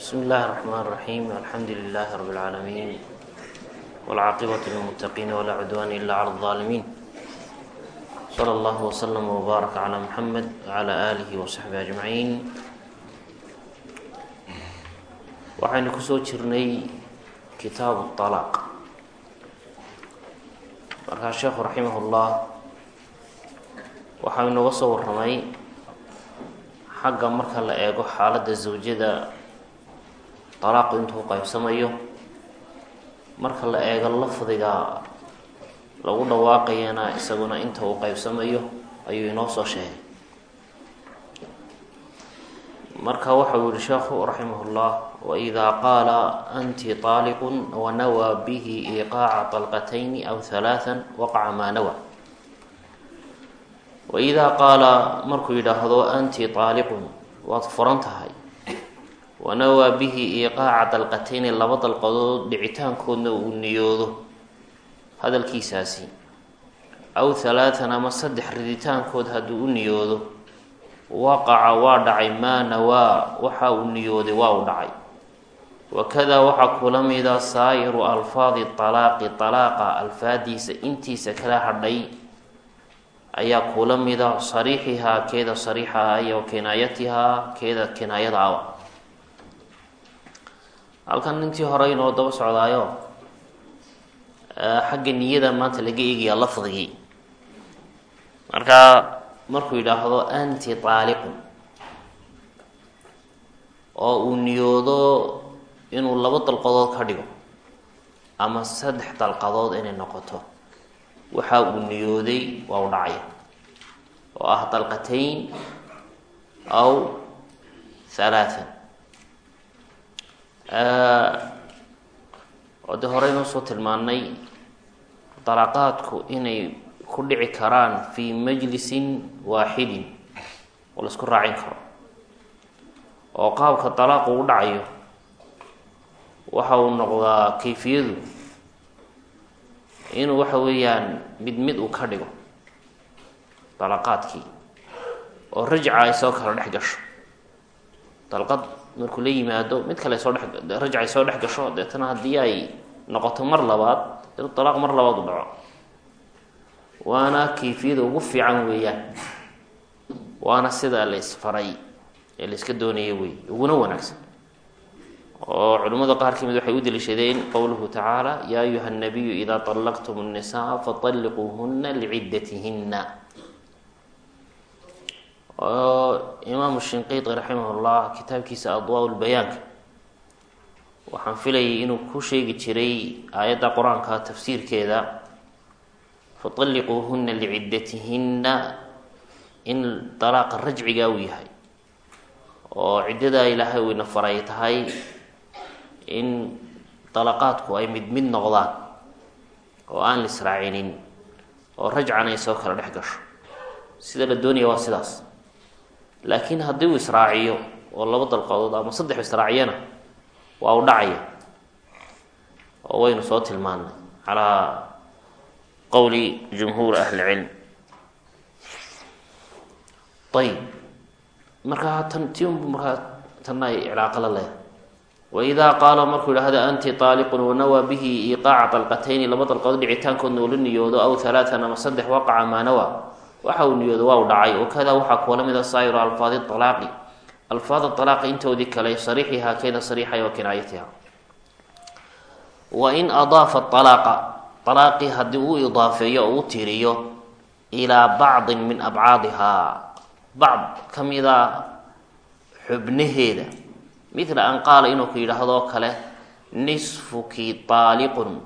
بسم الله الرحمن الرحيم الحمد لله رب العالمين والعاقبة للمتقين ولا عدوان إلا على الظالمين صلى الله وسلم وبارك على محمد وعلى آله وصحبه أجمعين waxaynu kusoo jirnay kitaabu طalaaq markaa sheekhu raximah ullah waxaa inooga soo warramay xagga marka la eego xaaladda zawjada alaaqu intuu qaybsamayo marka la eego lafdiga lagu dhawaaqayana isaguna inta uu qaybsamayo ayuu inoo soo sheegay marka waxa uu yihi sheekhu raximah llah waidaa qaala anti aaliqun wanawaa bihi iqaaca طalqatayni aw halaaan waqaca maa nawa waidaa qaala markuu yidhaahdo anti aaliqun waad furan tahay wanawaa bihi iqaaca dalqatayni laba dalqadood dhicitaankoodna uu niyoodo. Hadalkiisaasi. Aw halaatan ama saddex riditaankood hadduu u niyoodo. Waqaca waa dhacay. Maa nawaa waxa uu niyooday waa u dhacay. Wakadaa waxaa kula mida saa'iru alfaadi talaaqi talaaqa alfaadiisa intiisa kala hadhay. Ayaa kula mida sariixihaa keeda sariixaha iyo kinaayatihaa keeda kinaayada aba halkan intii hore inoo daba socdaayo xagga niyada maanta laga eegaya lafdigii markaa markuu yidhaahdo anti taaliqun oo uu niyoodo inuu laba dalqadood ka dhigo ama saddex dalqadood inay noqoto waxa uu niyooday waa u dhacaya. Oo ah dalqatayn aw halaathan oo dee horeynoo soo tilmaanay dalaaqaadku inay ku dhici karaan fii majlisin waaxidin oo la isku raacin karo. Oo qaabka dalaaqu u dhacayo waxa uu noqdaa kayfiyadu inuu waxa weeyaan mid mid uu ka dhigo dalaqaadkii oo rajca ay soo kala dhex gasho. Dalqad markuu la yimaado mid kale soo dhex rajca ay soo dhex gasho deetana haddii ay noqoto mar labaad inuu dalaaq mar labaad u dhaco waana kayfiyada ugu fiican weeyaan waana sida la isfaray ee la iska doonaya wey uguna wanaagsan oo culimmada qaar ka mid waxay u deliishadeen qowluhu tacaala yaa ayuha nabiyu idaa طallaqtum الnisaa faطalliquuhuna licidatihina oo imaamu shinqiiti raximah llah kitaabkiisa adwaa lbayaanka waxaan filayay inuu ku sheegi jiray aayadda qur'aanka tafsiirkeeda. Faطalliquuhuna licidatihina in dalaaqa rajciga uu yahay. Oo ciddadaa ilaahay ina faray tahay in dalaqaadku ay mid mid noqdaan oo aan la israacinin oo rajcan ay soo kala dhex gasho. Sida la doonaya waa sidaas laakiin haddii uu israaciyo oo laba dalqadood ama saddex israaciyana waa u dhacaya. Oo waynu soo tilmaanay calaa qowli jumhuur ahlicilm ayib markaa tan ti unbu markaa tanna ay iclaaqo la leedahay waidaa qaala markuu yidhaahdo anti taaliqun wanawaa bihi iqaaca dalqatayni laba dalqadood dhicitaankoodna uu la niyoodo aw halaatan ama saddex waqaca maa nawaa waxa uu niyoodo waa u dhacay. Wakadaa waxaa kuula mida saa'iru alfaadi alaaqi alfaad alaaqi intoodii kale sariixihaa keeda sariixay wa kinaayatiha wa in adaafa alaaqa alaaqii haddii uu idaafeeyo oo u tiriyo ilaa bacdin min abcaadihaa bacd ka mida xubnaheeda. Midla an qaala inuu ku yidhaahdo kale nisfuki taaliqun.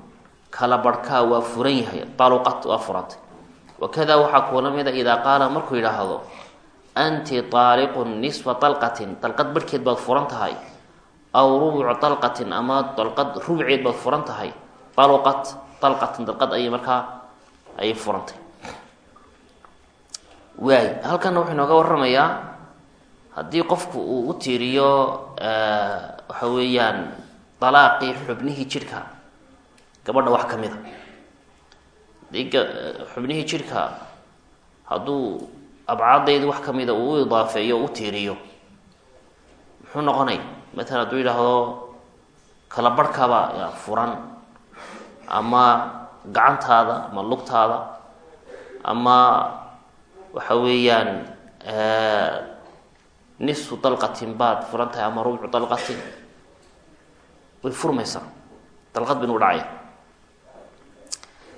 Kala barhkaa waa furan yahay taluqat waa furantay wakadaa waxaa kuula mida idaa qaala markuu yidhaahdo anti taaliqun nisfa dalqatin dalqad barhkeed baad furan tahay aw rubucu dalqatin ama dalqad rubceed baad furan tahay taluqat dalqatin dalqad ayay markaa ayay furantay waay halkana wuxuu inooga waramayaa haddii qofku uu u tiiriyo waxa weeyaan dalaaqii xubnihii jidhka gabadha wax ka mid a haddii xubnihii jidhka hadduu abcaadayda wax kamida uu idaafeeyo u tiiriyo muxuu noqonaya matalan hadduu yidhaahdo kala barhkaba furan ama gacantaada ama lugtaada ama waxa weeyaan nisfu dalqatin baad furan tahay ama rubcu dalqatin way furmaysaa. Dalqad bin u dhacaya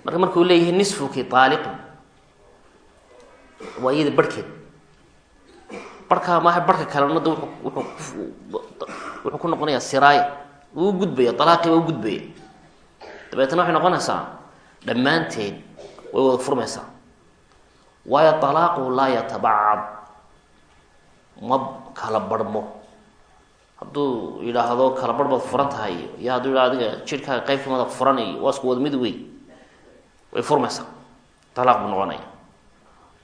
marka markuu leeyahay nisfuki aaliqun waa iyada barhkeed. Barhkaa maaha barhka kalena da wuxuu ku noqonayaa siraaya. Wuu gudbaya alaaqii waa u gudbaya dabeetna waxay noqonaysaa dhammaanteed way wada furmaysaa. Waayo alaaqu laa yatabacad ma kala barhmo. Hadduu yidhaahdo kala barh baad furan tahay iyo hadduu yidhahdo adiga jidhkaaga qayb kamada furan iyo waa isku wada mid wey way furmaysaa. Alaaq buu noqonaya.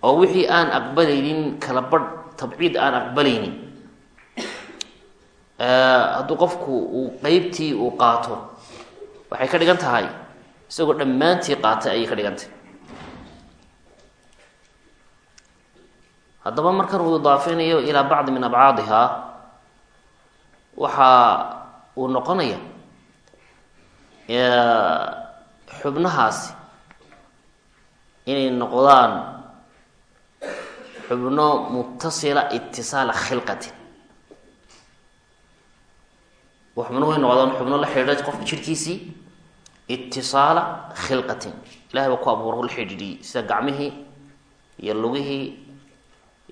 Oo wixii aan aqbalaynin kala barh tabciid aan aqbalaynin. Hadduu qofku uu qeybtii uu qaato waxay ka dhigan tahay. Isagoo dhammaantii qaatay ayay ka dhigan tahay haddaba markan uu idaafeynayo ilaa bacdi min abcaadihaa waxa uu noqonaya xubnahaasi inay noqdaan xubno mutasila itisaala khilqatin xubno way noqdaan xubno la xidhiidha qofka jirhkiisii itisaala khilqatin ilahay baa ku abuuro la xidhiidhiyey sida gacmihii iyo lugihii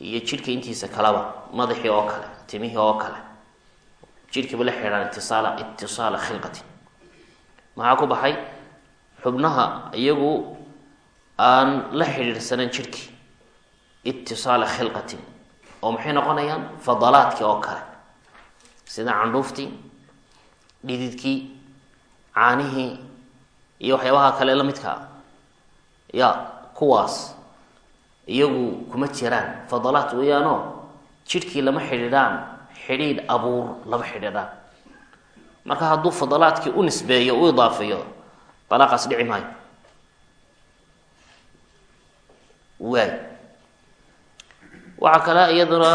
iyo jidhka intiisa kaleba madaxii oo kale timihii oo kale. Jidhkiiba la xidhiidhaan itisaala itisaala khilqatin maxaa ku baxay? Xubnaha iyagu aan la xidhiidhsanan jidhkii itisaala khilqatin oo maxay noqonayaan fadalaadkii oo kale. Sida candhuuftii dhididkii caanihii iyo waxyaabaha kale la midkaa. Ya kuwaas iyagu kuma jiraan. Fadalaad weeyaanoo jidhkii lama xidhiidhaan xidhiidh abuur lama xidhiidhaan. Marka hadduu fadalaadkii u nisbeeyo u idaafeeyo dalaaqaas dhici maayo waay waxaa kale iyaduna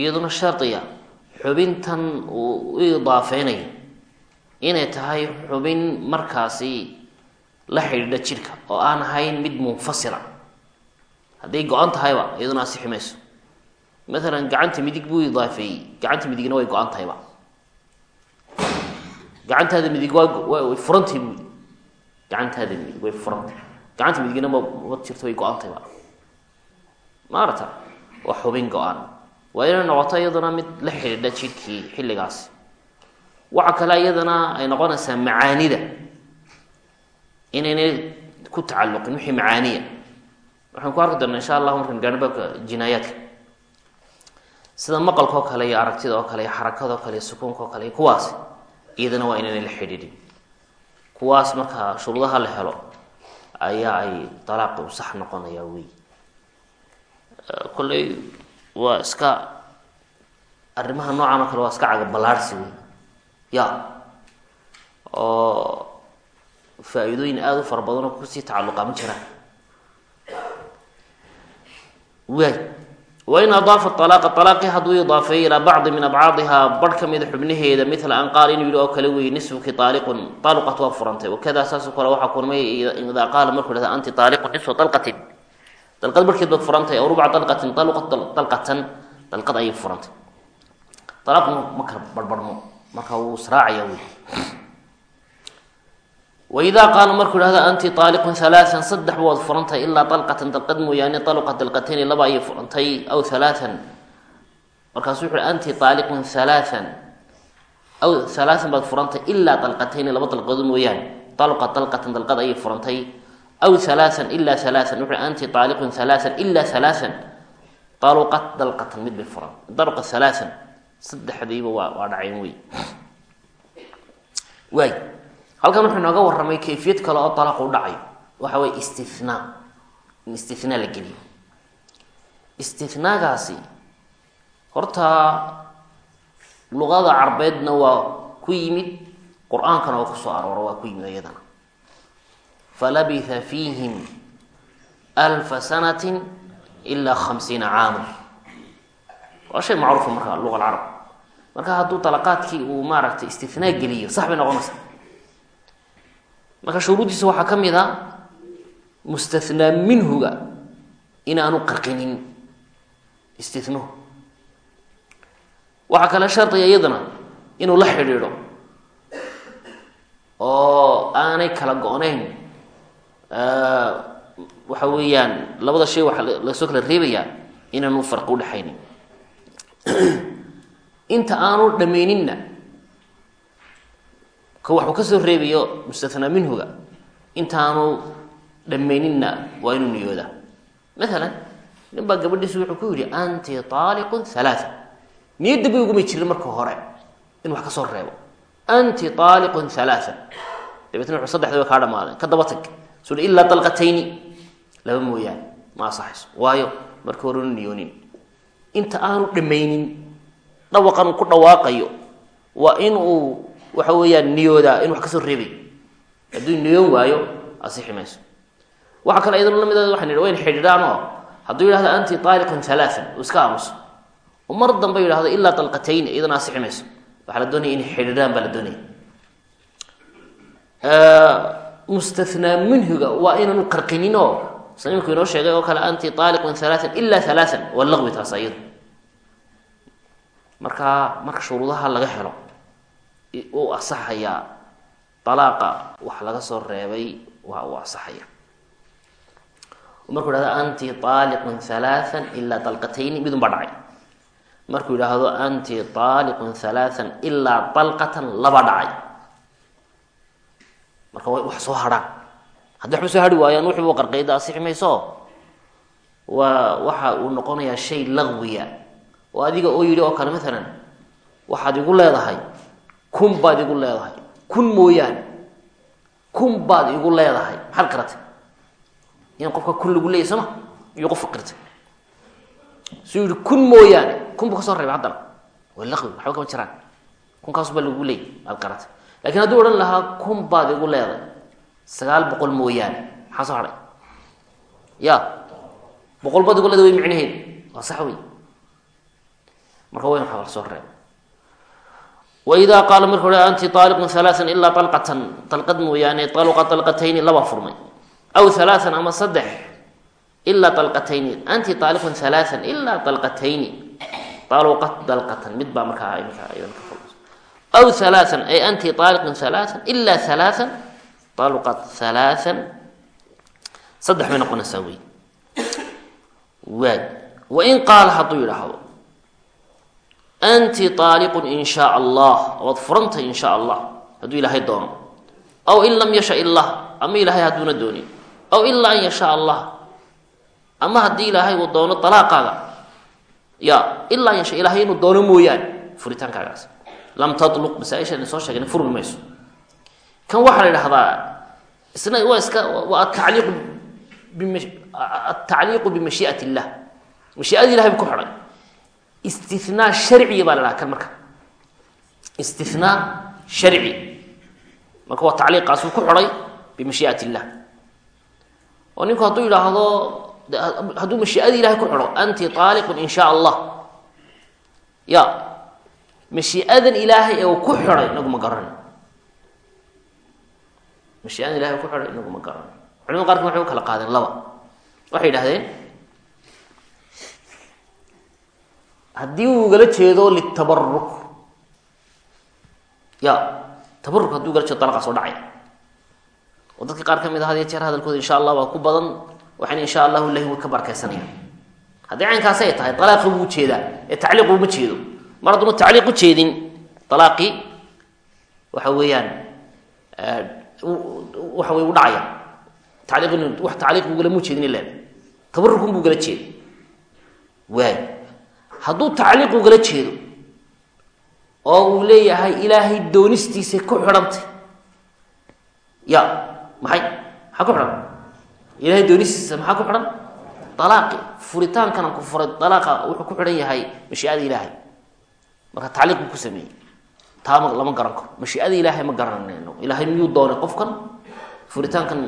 iyaduna shardiya xubintan uu u idaafeynayo inay tahay xubin markaasi la xidhiidha jidhka oo aan ahayn mid munfasila hadday go-an tahayba iyaduna asixi mayso maalan gacanta midig buu idaafeeyey gacanta midigna way go-an tahayba gacantaada midig waa furantahy buu yii gacantaada midig way furantay gacanta midigna ma ma jirto way go-an tahayba maarata waa xubin go-an waa inay noqoto iyaduna mid la xidhiidha jidhkii xilligaasi waxa kale iyadana ay noqonaysaa macaanida. Inaynay ku tacalluqin wixii macaaniya. Waxaan ku arki doonaa insha allah markaan gaarno jinaayaadka. Sida maqalka kale iyo aragtida oo kale iyo xarakada kale iyo sukuunka kale iyo kuwaas iyadana waa inaynay la xidhiidhin. Kuwaas marka shuruudaha la helo ayaa ay dalaaqi u sax noqonaya wey kolley waa iska arrimaha noocan oo kale waa iska caga ballaarhsi wey ya oo faa-iidooyin aada u fara badan oo ku sii tacalluqa ma jiraan waay wain adaafa alaaqa alaaqii hadduu idaafeeyey ilaa bacdi min abcaadihaa barh ka mida xubnaheeda mila an qaal inuu yihi oo kale weeye nisfuki aaliqun aluqat waa furantay wakada saasoo kale waxaa kulmay idaa qaala markuu hahda anti aaliqun nisfu alqatin dalqad barhkeed baad furantay aw rubca dalqatin aluqat dalqatan dalqad ayay furantay alaaqu ma kala barbarhmo marka wuu israacaya wey waidaa qaala markuu ihahda anti aaliqun alaaan saddex waad furantahay ilaa alqatan dalqad mooyaane aluqa dalqatayni laba ayay furantay aw alaaan markaasu wuxu anti aaliqun alaaan aw alaaan baad furantay ilaa dalqatayni laba dalqadood mooyaane aluqa dalqatan dalqad ayay furantay aw alaaan ilaa alaaan wuxu anti aaliqun alaaan ilaa alaaan aluqat dalqatan mid bay furan daluqa alaaan saddexdiiba waa waa dhaceen wey waay halkan wuxuu inooga warramay kayfiyad kale oo alaaq u dhacayo waxa weye istinaa in istinaa la geliyo. Istinaagaasi horta luqada carbeedna waa ku yimid qur'aankana oo ku soo aroora waa ku yimid iyadana. Falabitha fiihim alfa sanatin ilaa khamsiina caama. Waa shay macruufa marka luqa alcarab marka hadduu dalaqaadkii uu maaragtay istinaa geliyo sax bay noqonaysaa marka shuruuddiisa waxaa ka mid a mustathnaa minhuga inaanu qarqinin istinuhu waxaa kale shardiga iyadana inuu la xidhiidho oo aanay kala go-nayn. Waxa weeyaan labada shay waxaa la soo kala reebayaa inaanu farqi udhexaynin inta aanu dhammayninna ka waxuu ka soo reebayo mustathnaa minhuga. Intaanu dhammayninna waa inuu niyoodaa maalan nin gabadhiisu wuxuu ku yidhi anti aaliqun halaaa niyadda bay uguma jirin marka hore in wax ka soo reebo. Anti aaliqun halaaa dabeetna wuxuu saddexda kaa dhamaadeen ka daba tag suu ilaa dalqatayni. Laba mooyaane ma asaxayso waayo marka hore niyoonin. Inta aanu dhammaynin dhawaqan uu ku dhawaaqayo waa in waxa weeyaan niyoodaa in wax ka soo reebay. Hadduu niyoon waayo asixi mayso. Waxaa kale iyadoo la mid waxan idhi wayn xidhiidhaan hadduu yidhahdo anti aaliqun halaaan uu iska aamuso. Oo mar dambe yidhahdo ilaa dalqatayn iyadana asixi mayso. Waxaa la doonaya inay xidhiidhaan baa la doonaya mustathnaa minhuga waa inaanu qarqinin oo inoo sheegay oo kale anti aaliqun halaaan ilaa halaaan waa laqwi taas iyado markaa marka shuruudaha laga helo uu asaxayaa dalaaqa wax laga soo reebay waa uu asaxaya. Markuu yidhahdo anti aaliqun halaaan ilaa dalqatayni midun baa dhacay. Markuu yidhaahdo anti aaliqun halaaan ilaa dalqatan laba dhacay. Marka wax soo hadhaan. Haddii waxba soo hadhi waayaan wuxuuba qarqayda asixi mayso. Waa waxa uu noqonayaa shay laqwiya oo adiga oo yidhi oo kale maalan waxaad igu leedahay kun baad igu leedahay. Kun mooyaane. Kun baad igu leedahay. Maxaad qaratay? In qofka kun lagu leeyay sooma iyo qof qirtay suu yihi kun mooyaane. Kun buu ka soo reebay haddana. Waa laqwi waxba kama jiraan. Kunkaas baa lagu leeyay aad qaratay. Lakin hadduu odhan lahaa kun baad igu leeday sagaal boqol mooyaane. Maxaa soo hadhay ya boqol baad igu leeday way micnaheedu waa sax wey marka wayn waxaa soo reeba waidaa qaala marka uha anti aaliqun halaaan ilaa alqatan dalqad mooyaane aluqa dalqatayni laba furmay aw halaaan ama saddex ilaa dalqatayni anti aaliqun halaaan ilaa dalqatayni aluqat dalqatan mid baa halaaan ay anti aaliqun halaaan ilaa halaaan aluqat halaaan saddex bay noqonaysaa wey waay wain qaala hadduu yidhaahdo anti aaliqun in shaa allah waad furantay in allah hadduu ilaahay doono aw in lam yasha illah ama ilaahay hadduuna doonin aw ilaa an allah ama haddii ilaahay uu doono dalaaqaaga ya ilaa yasha ilahay inuu doono mooyaane furitaankaagaas lam taluq masaaisha soo sheegna furmi mayso kan waxaa la idhahdaa isna waa iska waa atacliiqu bima atacliiqu bimashii'at illah mashii'ada ilahay bu ku xidhay istinaa sharciya baa la dhaha kan marka. Istinaa sharci. Marka waa tacliiqaasuu ku xidhay bimashii'at illah oo ninku hadduu yidhaahdo hadduu mashii'adii ilahay ku xidho anti aaliqun in shaa allah. Ya mashii'adan ilaahay ee uu ku xidhay inagu ma garanay mashii'adan ilahay ku xidhay inagu ma culimada qaarkan waxay u kala qaadeen laba. Waxay yidhahdeen haddii uu igala jeedo litabaruk ya tabaruk hadduu igala jeedo dalaqaa soo dhacay. Oo dadka qaar ka mid a had jeer hadalkooda insha allah waa ku badan waxayna insha allahu ilahi way ka barakaysanayaan haddii caynkaasi ay tahay dalaaqi wuu jeedaa ee tacliiq uma jeedo. Mar hadduuna tacliiq u jeedin dalaaqii waxa weeyaan waxa wey u dhacaya. Tacliiq wax tacliiq buu galama jeedin ilan tabarukun buu gala jeeda waay hadduu tacliiq ugala jeedo oo uu leeyahay ilaahay doonistiisay ku xidhantay ya maxay? Maxaa ku xidhan? Ilahay doonistiisa maxaa ku xidhan? Alaaqi furitaankana ku furay alaaqa wuxuu ku xidhan yahay mashii'ada ilaahay. Marka tacliiq buu ku sameeyey. Taa ma lama garan karo. Mashii'ada ilaahay ma garanayno. Ilaahay miyuu doonay qofkan? Furitaankan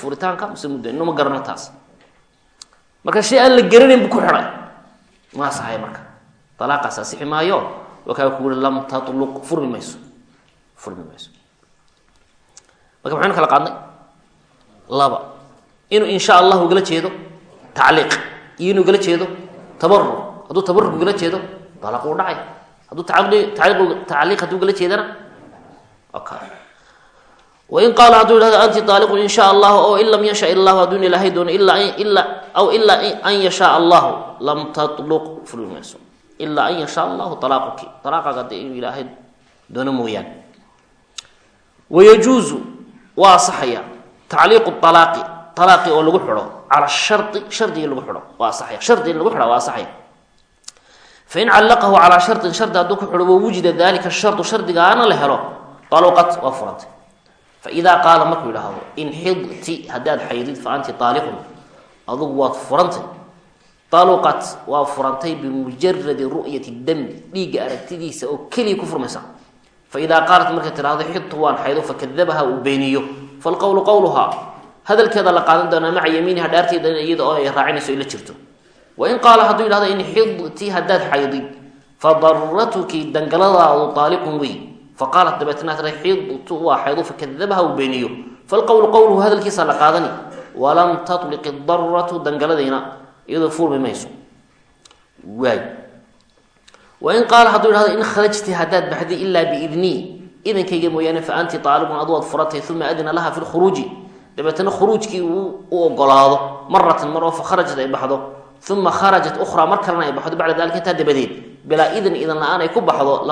furitaanka mise muddo ino ma garano taas. Marka shay aan la garanayn buu ku xidhay ma asaxaya marka. Alaaqaas asixi maayo wakaa ku yihi lam tatluq furmi mayso. Furmi mayso. Marka maxaynu kala qaadnay? Laba. Inuu insha allah ugala jeedo? Tacliiq. Iyo inuu ugala jeedo? Tabaruk hadduu tabaruk ugala jeedo? Dalaq uu dhacay. Hadduu tacliiq hadduu ugala jeedana? Ka wain qaala hadduu yidhahdo anti aaliqun in sha allahu oo in lam yasha illahu hadduun ilaahay doono aw ilaa an yashaa allahu lam tatluq furi mayso ilaa an yashaa allahu alaaquki alaaqaaga de inuu ilaahay doono mooyaane wayajuuzu waa asaxaya tacliiqu alaaqi alaaqi oo lagu xidho cala shari shardi in lagu xidho waa asaxaya shardi in lagu xidha waa asaxaya fain callaqahu calaa sharin shardi hadduu ku xidho wawujida dalika shardu shardigaana la helo aluqat waa furantay faidaa qaala markuu yidhaahdo in xidti haddaad xaydid fa anti aaliqun adugu waad furantay. Aluqat waa furantay bimujaradi ru'yati dami dhiigga aragtidiisa oo keliya ku furmaysa. Faidaa qaalat markay tidhahdo xidtu waan xaydo fakadabaha uu beeniyo. Falqowlu qowluhaa hadalkeeda la qaadan doonaa maca yamiiniha dhaarteeda iyada oo ay raacinayso ila jirto. Wain qaala hadduu yidhahdo in xidti haddaad xaydid dangaladaadu aaliqun wey faqaalat dabeetna tira xidtu waa xaydo fakadabaha uu beeniyo falqowlu qowluhu hadalkiisa la qaadani walam tatliq daratu dangaladayna iyadoo furmi mayso waay wain qaala hadduu yidhahdo in kharajti haddaad baxday ilaa biidnii idankayga mooyaane fa anti aalibun adu waad furatay uma adina laha fi lkhuruuji dabeetna khuruujkii uu u ogolaado maratan mar oo fa kharajat ay baxdo uma kharajat ukhraa mar kalena ay baxdo bacda dalika intaa dabadeed bilaa idin idan la'aan ay ku baxdo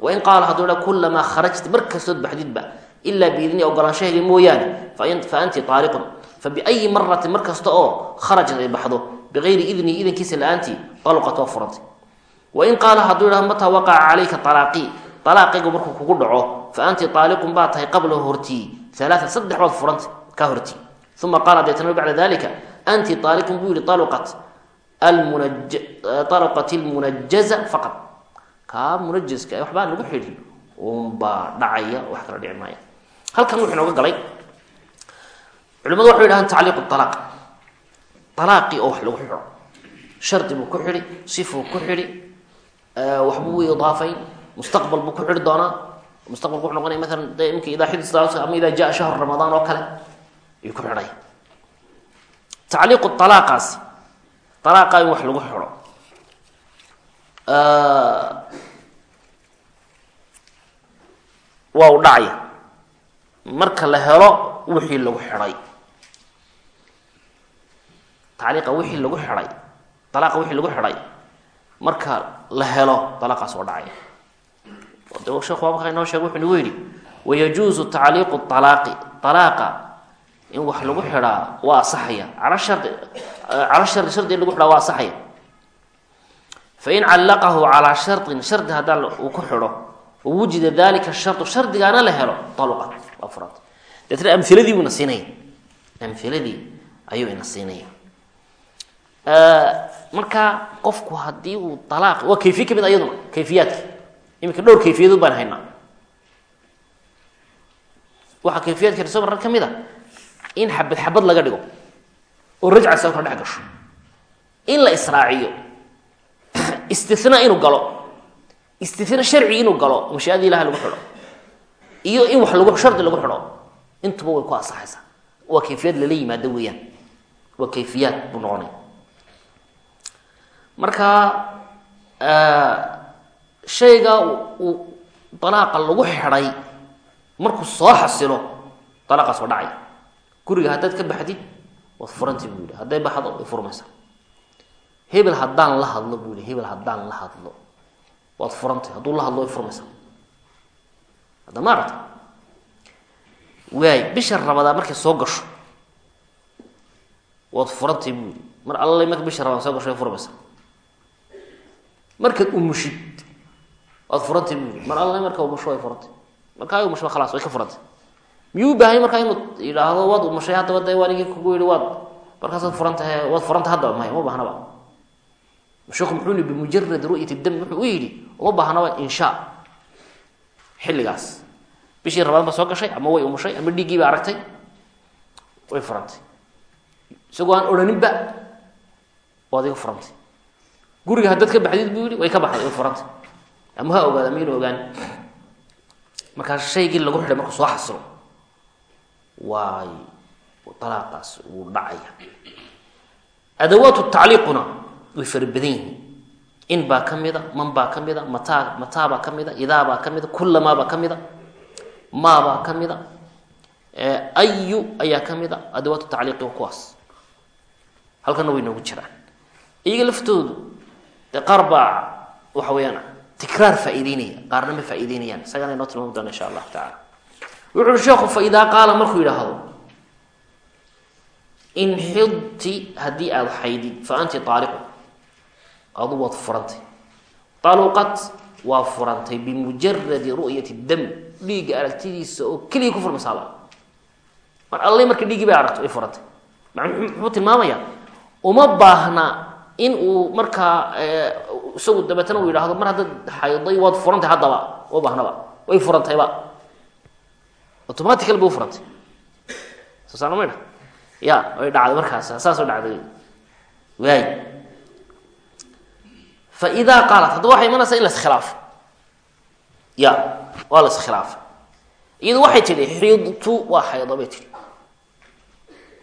wain qaala hadduu dha kulamaa kharajti mar kastood baxdidba ilaa biidni ogolaanshahayga mooyaane fa anti aaliqun fa biayi maratin mar kasta oo kharajat ay baxdo biayri idni idankiisa la'aantii aluqat waa furantay wain qaala hadduu yidhahdo mataa waqaca calayka alaaqii alaaqaygu markuu kugu dhaco fa anti aaliqun baa tahay qablahu hortii alaaan saddex baad furantay kaa hortii. Uma qaala deetana bacda dalika kaa munajaska waxbaa lagu xidhi unbaa dhacaya wax kala dhici maaya. Halkan wuxuu inooga galay. Culimadu waxay yidhahaan tacliiqu alaaq alaaqii oo wax lagu xidho. Shardi buu ku xidhi sifuu ku xidhi waxbuu idaafayn mustaqbal buu ku xidhi doonaa. Mustaqbalku wuxuu noqonaya maalan de imika idaa xidis ama idaa jaa shahru ramadaan oo kale ayuu ku xidhaya tacliiqu alaaqaasi alaaqa in wax lagu xidho waa u dhacaya marka la helo wixii lagu xidhay tacliiqa wixii lagu xidhay alaaqa wixii lagu xidhay marka la helo alaaqaas waa dhacaya de sheekhu waa markaa inoo sheeg wuxuu nagu yidhi wayajuusu tacliiqu alaaqi alaaqa in wax lagu xidhaa waa asaxaya cala shardi cala shardi in lagu xidhaa waa asaxaya fain callaqahu calaa sharin shardi haddaa uu ku xidho. wawujida dalika shardu shardigaana la helo aluqa waa furanta deetna amiladii buu ina siinaya amiladii ayuu ina siinaya marka qofku haddii uu alaaq waa kayfiye ka mid ayaduna kayfiyaadka iminka dhowr kayfiyadood baan haynaa waxaa kayfiyaadka soo marar ka mid a in xabad xabad laga dhigo oo rajca sao kala dhex gasho in la israaciyo istina inuu galo. Istina sharci inuu galo mashiiadii ilaha lagu xidho. Iyo in wax lagu shardi lagu xidho. Intuba way ku asaxaysaa. Waa kayfiyaad lala yimaado weeyaan. Waa kayfiyaad buu noqonaya marka shayga uu dalaaqa lagu xidhay markuu soo xasilo dalaaqaas waa dhacay. Guriga haddaad ka baxdid waad furanti buu yihi hadday baxdo way furmaysaa hebel haddaan la hadlo buu hebel haddaan la hadlo. Waad furantay hadduu la hadlo way furmaysaa. Hadda ma aragta waay bisha rabadaa markay soo gasho waad furantay buu mar alla marka bisha rabadaan soo gasho way furmaysaa. Markaad umushid waad furantay buu mar alla marka umusho way furantay. Markaa umusho khalaas way ka furantay. Miyuu baahanya markaa inuu yidhaahdo waad umushay haddaba de waanigii kugu yihi waad markaasaad furantahay waad furantay haddaba maya uma baahnaba sheekhu muxuu bimujarad ru'yat dam wuxuu u yidhi uma baahnaba insha xilligaas. Bishii rabadaan ba soo gashay ama way umushay ama dhiiggii ba aragtay way furantay. Isagoo aan odhaninba waad iga furantay. Guriga haddaad ka baxdid buu yihi way ka baxday way furantay. Ama ha ogaada maynu ogaan. Markaa shaygii lagu xidhay markuu soo xasilo waay way fara badan yihiin. In baa ka mida man baa ka mida mataa mataabaa ka mida idaabaa ka mida kullamaabaa ka mida maabaa ka mida ayu ayaa ka mid a adawaatu tacliiqi wa kuwaas. Halkana way noogu jiraan. Iyaga laftoodu dee qaar baa waxa weeyaan tikraar faa'iideynaya qaarna ma faa'iideynayaan. Isagana inoo tilmaami doona insha allahu tacala wuxu sheekhu fa qaala markuu yidhaahdo in xidti haddii aada xaydid fa anti aaliqu adu waad furantay. Aluqat waa furantay bimujaradi ru'yati dam. Dhiigga aragtidiisa oo keliya ku furmaysaaba mar alle marka dhiiggii bay aragto ay furantay. Muxuu tilmaamayaa? Uma baahna in uu markaa isagu dabeetana uu yidhaahdo mar haddaad xayday waad furantay haddaba. Uma baahnaba. Way furantayba. Automatical bay u furantay. Soo saarna maydha ya way dhacday markaas saasoo dhacday. Waay fa idaa qaalat haddaba waxay imanaysaa in la iskhilaafo ya waa la iskhilaafay iyadu waxay tidhi xidtu waa xaydo bay tihi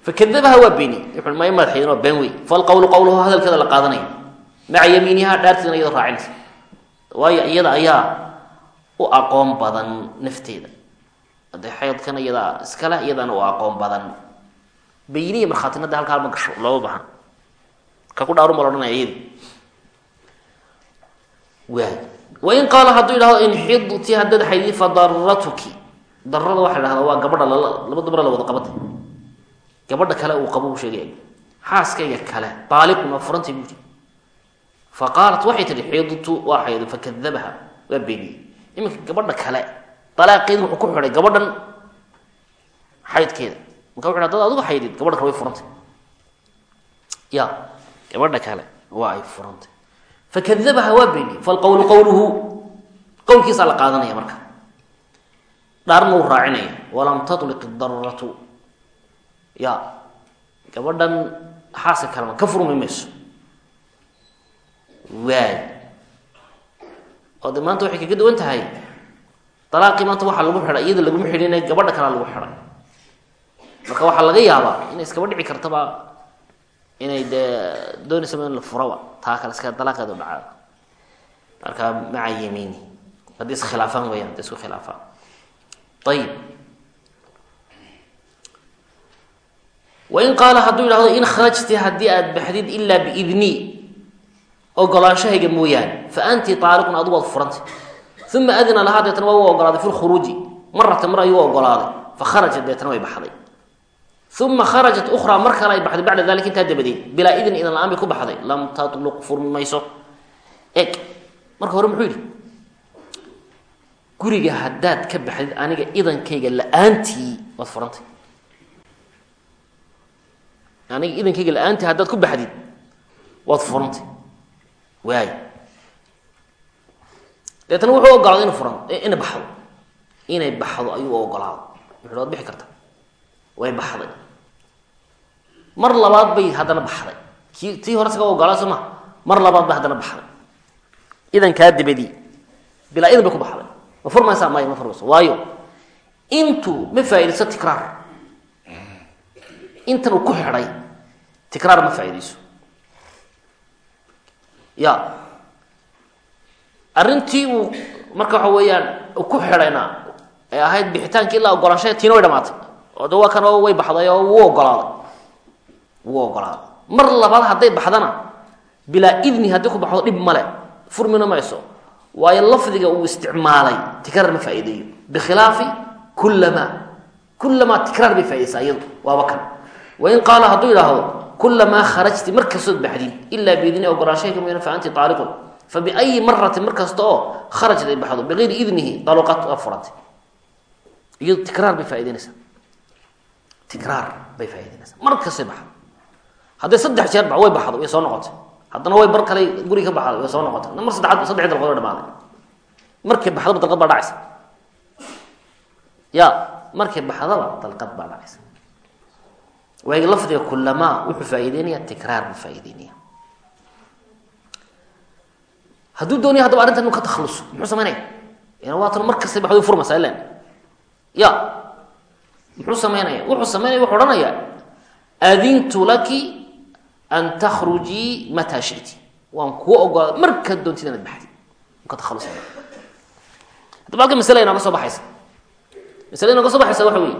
fakadabaha waa beeni wuxu may madaxeydin waa been wey falqowlu qowluhu hadalkeeda la qaadanaya maca yamiiniha dhaarteedana iyadoo raacinaysa waayo iyada ayaa u aqoon badan nafteeda hadee xaydkana iyadaa iskale iyadana u aqoon badan bayiniya markhaatinada halkaa ma gasho looma baahan ka ku dhaaruma la odhanaya iyadi waay wain qaala hadduu yidhahdo in xidti haddaad xaydi fadaratuki darada waxa la hahda waa gabadha laba dumara la wada qabatay gabadha kale uu qabo u sheegaya xaaskayga kale baaliqun waa furantay buuri fa qaalat waxay tihi xidtu waa xaydi fakadabaha waa beeniyey iminka gabadha kale dalaaqeedi wuxuu ku xidhay gabadhan xaydkeeda. Marka wuxu hadaad adigu xaydid gabadha kale way furantay. Ya gabadha kale waa ay furantay fakadabaha waa beeniyey falqowlu qowluhu qowlkiisaa la qaadanaya marka. Dhaarna uu raacinaya walam tatliq daruratu ya gabadhan xaaska kalema ka furmi mayso. Waay. Oo de maanta waxay kaga duwan tahay? Dalaaqii maanta waxaa lagu xidhay iyada laguma xidhina gabadha kalea lagu xidhay. Marka waxaa laga yaabaa inay iskaba dhici kartaba inay dee doonaysaba in la furaba taa kale iska dalaaqeedu dhacaa. Marka maca yamiini haddii iskhilaafaan weyaan hadday isku khilaafaan ayib wain qaala hadduu yidhahdo in kharajti haddii aada baxdid ilaa biidnii ogolaanshahayga mooyaane fa anti aaliqun adigu waad furantay uma adina lahaa deetana waa u ogolaaday fi lkhuruuji marata mar ayuu ogolaaday. Fa kharajat deetana way baxday uma kharajat ukhraa mar kale ay baxday bacda dalika intaa dabadeed. Bilaa idin idan la'aan bay ku baxday. Lam tatluq furmi mayso eg marka hore muxuu yidhi? Guriga haddaad ka baxdid aniga idankayga la'aantii waad furantay. Aniga idankayga la'aantii haddaad ku baxdid waad furantay. Waay. Deetana wuxuu ogolaaday inu furan inay baxdo. Inay baxdo ayuu ogolaaday wuxu waad bixi karta. Way baxday mar labaad bay haddana baxday. Kii tii hore saga ogolaa soo ma mar labaad bay haddana baxday. Idankaa dabadii bilaa idan bay ku baxday. Ma furmaysaa maya ma furmayso waayo intuu ma faaidayso tikraar. Intan uu ku xidhay tikraar ma faaidayso ya. Arrintii uu marka waxa weeyaan ku xidhayna ay ahayd bixitaankii ilaa ogolaanshaha tiina way dhamaatay oo de waa kan oo way baxday oo wuu ogolaaday wuu ogolaaday mar labaad hadday baxdana bilaa idni haddii ku baxdo dhib male. Furmina mayso waayo lafdiga uu isticmaalay tikraar ma faa'iideeyo. Bikhilaafi kullamaa kullamaa tikraar bay faa'idaysaa iyadu waaba kan wain qaala hadduu yidhaahdo kulamaa kharajti mar kastood baxdid ilaa biidni ogolaanshaha kamuyana fa anti aaliqun fa biayi maratin oo kharajat ay baxdo bigayri idnihi daluqat waa furantay iyadu tikraar bay faa'idaynaysaa tikraar bay faa'idaynaysaa mar kastay baxdo hadday saddex jeer ba way baxdo way soo noqotay. Haddana way bar kale guriga ka baxday way soo noqotay. Mar saddexaad saddexi dalqood way dhamaaday markay baxdaba dalqad baa dhacaysa. Ya markay baxdaba dalqad baa dhacaysa. Waagi lafdiga kulamaa wuxuu faa'iideynaya tikraar buu faa'iideynaya hadduu doonaya haddaba arrintan inu ka takhaluso muxuu samaynaya yan waatan mar kasta baxdo furmaysaa ilan ya muxuu samaynaya wuxuu samaynaya wuxuu odhanaya adintu laki an takhrujii mataa shiti waan kuu ogolaaday markaad doontid inaad baxdi haddaba halka masala inooga soo baxaysa masale inooga soo baxaysa waxa weeye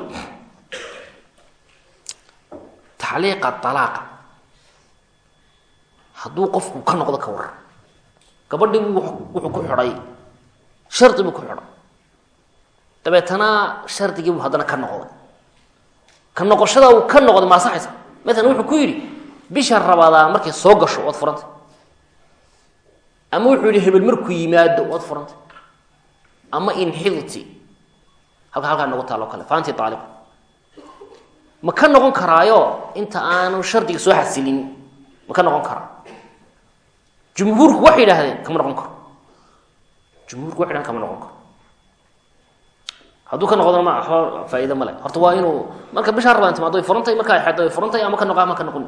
tacliiqa alaaqa hadduu qofku ka noqdo ka waran gabadhii buu wuxuu ku xidhay shardi buu ku xidhay dabeetana shardigii buu haddana ka noqday ka noqoshada uu ka noqday ma asaxaysa maalan wuxuu ku yidhi bisha rabadaan markay soo gasho waad furantay. Ama wuxuu yihi hebel markuu yimaado waad furantay. Ama inxidti halka halkaa nagu taalo kale faanti aaliq ma ka noqon karaayo inta aanu shardiga soo xasilin? Ma ka noqon karaa? Jumhuurku waxay yidhaahdeen kama noqon karo. Jumhuurku waxay dhahdeen kama noqon karo. Hadduu ka noqdona ma waxba faa'iida male horta waa inuu marka bishaa rabaan timaado way furantay marka ay xedo way furantay ama ka noqo ama ka noqon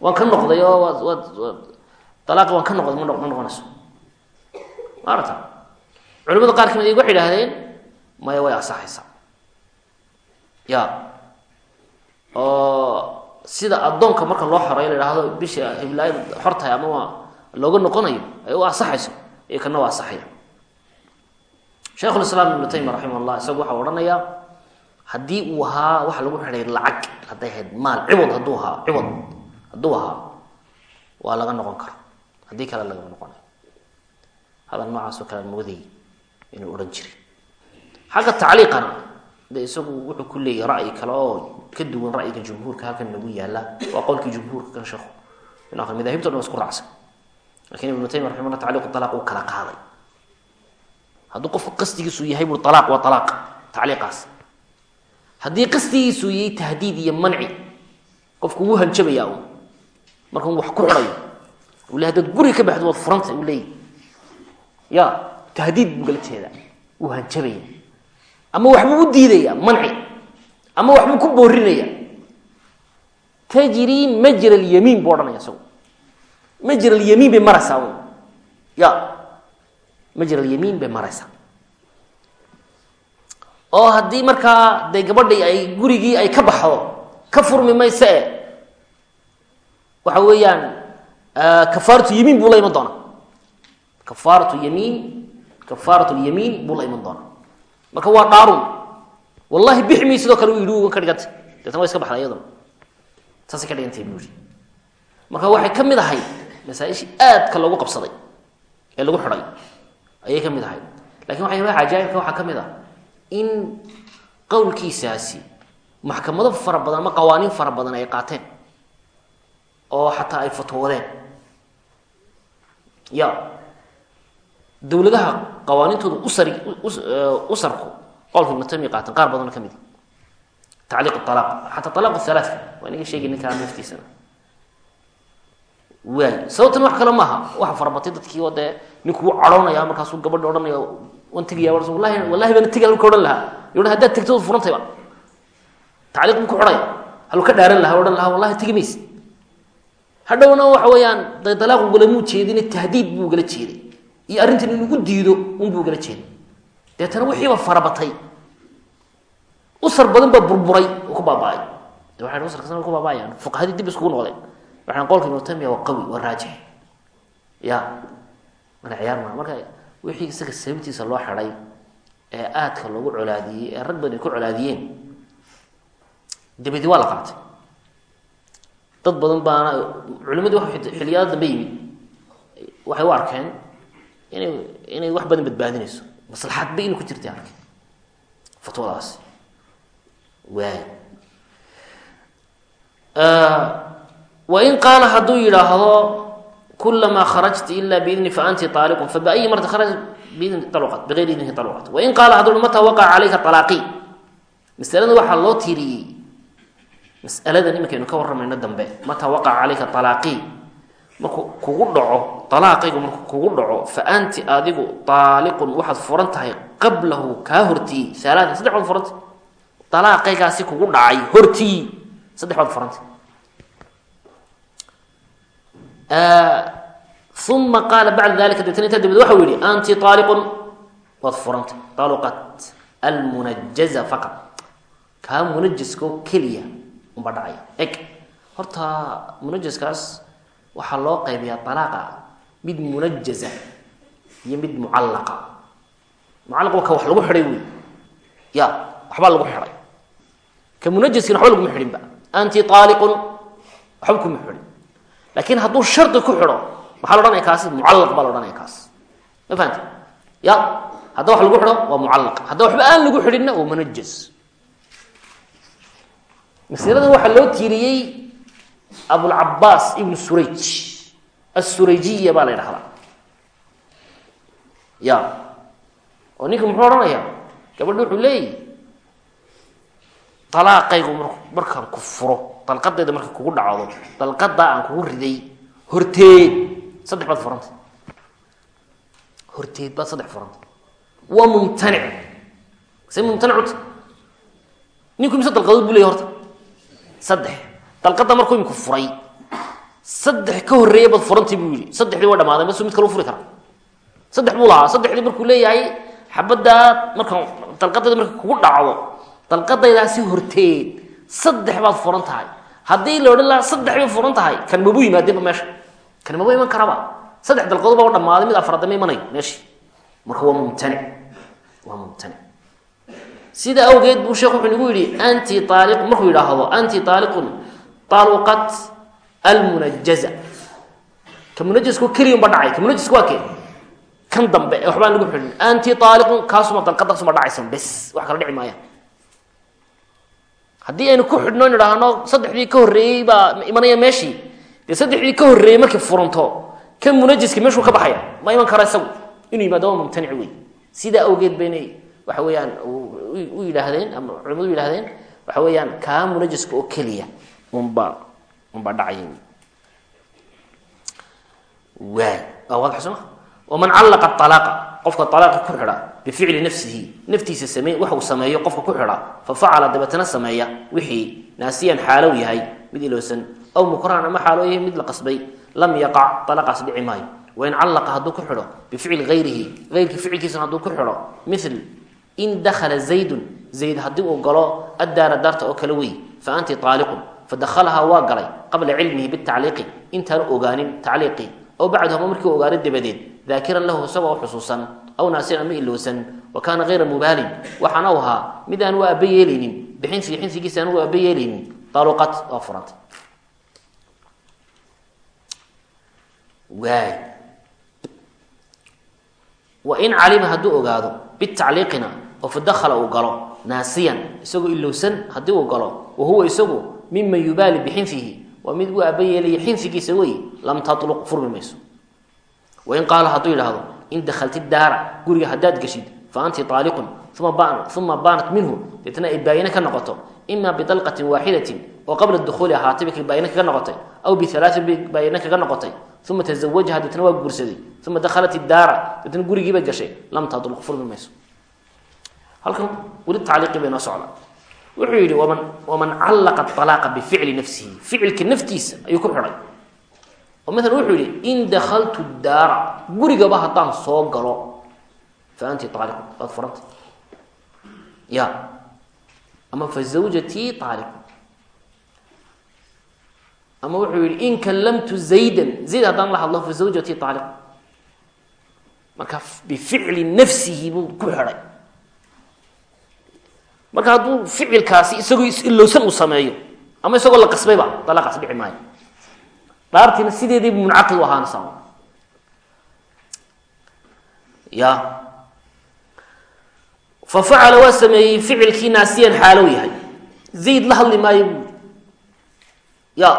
waan ka noqday oo waad waad dalaaqi waan ka noqday ma ma noqonayso. Ma aragta? Qaar ka mid waxay idhahdeen maya way asaxaysaa ya. Oo sida addoonka marka loo xoreeyo la idhaahdo bisha hiblaayo xortahay ama waa looga noqonayo ay u asaxayso iyo kana waa asaxaya sheikhulislaam ibnu taymiya raximah llah isagu waxau odhanayaa haddii uu ahaa waxa lagu xidhay lacag hadday ahayd maal ciwad hadduu ahaa ciwad hadduu ahaa waa laga noqon kara haddii kale lagama noqonayo hadal noocaasoo kale moodayy inuu odhan jiray. Xagga tacliiqana de isagu wuxuu ku leeyahy ra'yi kale oo ka duwan ra'yiga jumhuurka halkan nagu yaalla waa qowlkii jumhuurka kan sheekhu. In madaahibto dhan isku raacsan. Lakin ibnu taymiya raximah llah tacliq alaaq uu kala qaaday. Hadduu qofku qasdigiisu yahay bui alaaq waa alaaq tacliiqaas. Haddii qasdigiisu yahay tahdiid iyo manci qofku wuu hanjabayaa un markuu wax ku xidhayo uu le hadaad guriga ka baxdo waad furantay uu leeyahy ya tahdiid buu gala jeedaa. Wuu hanjabaya ama waxbuu u diidaya manci. Ama waxbuu ku boorinaya tajri majra alyamiin buu odhanaya isagu. Majra alyamiin bay maraysaa ya majra alyamiin bay maraysaa. Oo haddii markaa dee gabadhii ay gurigii ay ka baxdo ka furmi mayse waxa weeyaan kafaaratu yamiin buu la iman doonaa. Kafaaratu yamiin kafaaratu lyamiin buu la marka waa dhaarun. Wallahi bixi may sidoo kale u yidhi ka dhigantay. Deetna wa iska baxda iyaduna. Saasay ka dhigantay buu marka waxay ka mid ahayd masaaishii aadka loogu qabsaday ee lagu xidhay ayay ka mid ahayd. Lakin waa cajaa'ibka waxaa ka ah in qowlkiisaasi maxkamado fara badan ama qawaaniin fara badan ay qaateen oo xataa ay fatwoodeen ya dowladaha qawaaniintooda usari usarku qowlka ibnu taymiya qaateen qaar badanoo ka mid tacliiq alaaq xataa alaaq halaadka waa inaga sheegay ninkaa naftiisana waay sababtan wax kale maaha waxa farabatay dadkii oo dee ninkuu cadhoonaya markaasuu gabadha odhanaya waan tegaya wallahi wallahi baana tegi halka odhan lahaa. Yo hadaad tegto od furantayba tacliiq ku xidhaya haluu ka dhaaran lahaa odhan lahaa wallahi tegi hadhowna waxa weeyaan de dalaaqu galamuu jeedine tahdiid buu gala jeeday. Iyo arrintan in ugu diido unbuu gala jeeday. Deetana wixiiba farabatay. Usar badan baa burburay oo ku baaba-ay. De waxay usar kasna ku baaba-ayaan fuqahadii dib iskugu noqdeen waxaan qolka ibnu taymiya waa qawi waa raajix. Ya marka ciyaar maa marka wixii isaga sababtiisa loo xidhay ee aadka loogu colaadiyey ee rag badan ay ku colaadiyeen dabadi waa la qaatay dad badan baana culimadii wa xiliyada dambe waxay u arkeen inay inay wax badan badbaadinayso. Maslaxadba inay ku jirtay arkeen fatwadaasi waay wain qaala hadduu yidhaahdo kulamaa kharajta ila biidni faanti aaliqun fabiayi marati kharaj biidni aluqat biayri idnihi aluqat wain qaala hadduu mata waqaca calayka alaaqii masalada waxaa loo tiiriyey masaladan iminkaynu ka warramayno dambe mata waqaca calayka alaaqii markuu kugu dhaco alaaqaygu markuu kugu dhaco fa anti adigu aaliqun waxaad furan tahay qablahu kaa hortiyey. Alaatan saddex baad alaaqaygaasi kugu dhacay hortii saddex baad uma qaala bacda dalika deetna intaa dabadeed waxa u yihi anti aaliqun waad furantay aluqat almunajaza faqad kaa munajaskoo keliya unba dhacaya. Eg horta munajaskaas waxaa loo qaybiyaa alaaqa mid munajaza iyo mid mucallaqa. Mucallaq waa wax lagu xidhay wey ya waxbaa lagu xidhay ka munajaskina waxba laguma xidhinba anti aaliqun waxba kuma xidhin laakiin hadduu shardi ku xidho maxaa la odhanaya kaasi mucallaq baa la odhanaya kaas ma fahamti ya hadda wax lagu xidho waa mucallaq. Hadda waxba aan lagu xidhinna waa munajaz masaladan waxaa loo tiiriyey abulcabaas ibnu surayj. Asurayjiya baa la ydhahdaa ya. Oo ninka muxuu odhanayaa? Gabadhi wuxuu leeyahy dalaaqaygu m markaan ku furo dalqadayda markay kugu dhacdo dalqadaa aan kugu riday horteed. Saddex baad furantay. Horteed baad saddex furantay. Waa mumtanic. Say mumtanicuta ninku imise dalqadood bu leey horta saddex. Dalqada markuu iminku furay saddex ka horreeya baad furantay buu yihi saddexdii waa dhamaadeen basu mid kale u furi kara saddex buu lahaa. Saddexdii markuu leeyahay xabaddaa markaan dalqadayda markay kugu dhacdo dalqadaydaasi horteed saddex baad furan tahay. Haddii la odhan lahaa saddex bay furan tahay. Kan mabu yimaadeenba meesha? Kan maba iman karaba? Saddex dalqadood baa u dhamaaday mid afraad ma imanayo meeshi marka waa mumtanic. Waa mumtanic sida awgeed buu sheekh wuxuu nagu yidhi anti aaliq markuu yidhaahdo anti aaliqun aluqat almunajaza ka munajasku keliya unba dhacay ka munajasku waa kee? Kan dambe ee waxbaan lagu xidhin anti aaliqun kaasuma dalqadaasuma dhacaysan bes wax kala dhici maayaan. Haddii aynu ku xidhno in idhaahno saddexdii ka horreeyey baa imanaya meeshii? Dee saddexdii ka horreeyey markay furanto kan munajiska meeshuu ka baxaya? Ma iman karo isagu inuu yimaado waa mumtanic wey sidaa awgeed ba inay waxa weeyaan u yidhaahdeen ama culimadu u waxa weeyaan kaa munajiska oo keliya unba unba dhacaya waay waa waadax soo ma waman callaqa alaaqa qofka alaaqa ku xidha bificli nafsihi naftiisa same waxa uu sameeyo qofka ku xidha fa facala dabeetana sameeya wixii naasiyan xaalow yahay mid ilowsan aw mukrahan ama xaalow yahay mid la qasbay lam yaqac alaqaas dhici maayo. Wain callaqa hadduu ku xidho bificli in dakhala zaydun zayd haddii uu galo addaara daarta oo kale wey fa anti aaliqun fadakhalahaa waa galay qabla cilmihi bitacliiqi intaanu ogaanin tacliiqi aw bacdahu ama markii u ogaano dabadeed daakiran lahu isagoo xusuusan aw naasiran ama ilowsan wa kaana hayra mubaalin waxaana u ahaa mid u aaba yeelaynin bixinsiga xinsigiisa aan u aaba yeelaynin daluqad waa furantay waay wa in calima hadduu ogaado bitacliiqina oo fadakhala uu galo naasiyan isagoo ilowsan haddii uu galo wa huwa isagu mima yubaali bixinfihi waa mid u aaba yeelaya xinfigiisa wey lam tatluq furmi mayso. Wain qaala hadduu yidhaahdo in dakhalti daara guriga haddaad geshid fa anti aaliqun uma baanat minhu deetna ay baayine ka noqoto ima bidalqatin waaxidatin oo qabla duhuuli ahaatay baayine kaga noqotay aw bialaain baayine kaga noqotay uma tazawajaha deetna waa guursaday uma dakhalat daara deetna gurigiibay gashay lam tatluq furmi mayso halkan weli tacliiqi bay noo socda wuxuu yidhi waman waman callaqa alaaqa bificli nafsihi. Ficilka naftiisa ayuu ku xidhay. Oo maalan wuxuu yidhi in dakhaltu daara gurigaba haddaan soo galo fa anti aaliqun waad furanta ya. Ama fa zawjatii aaliqun ama wuxuu yihi in kallamtu zaydan. Zayd haddaan la hadlo fa zawjatii aaliqun marka bificli nafsihi buu ku xidhay marka hadduu ficilkaasi isagoo is-ilowsan uu sameeyo ama isagoo la qasbayba dalaqaas dhici maayo. Dhaartiina sideediibu muncaqid u ahaana sama ya. Fa facala waa sameeyey ficilkii naasiyan xaalow yahay. Zayd la hadli maayo buu ya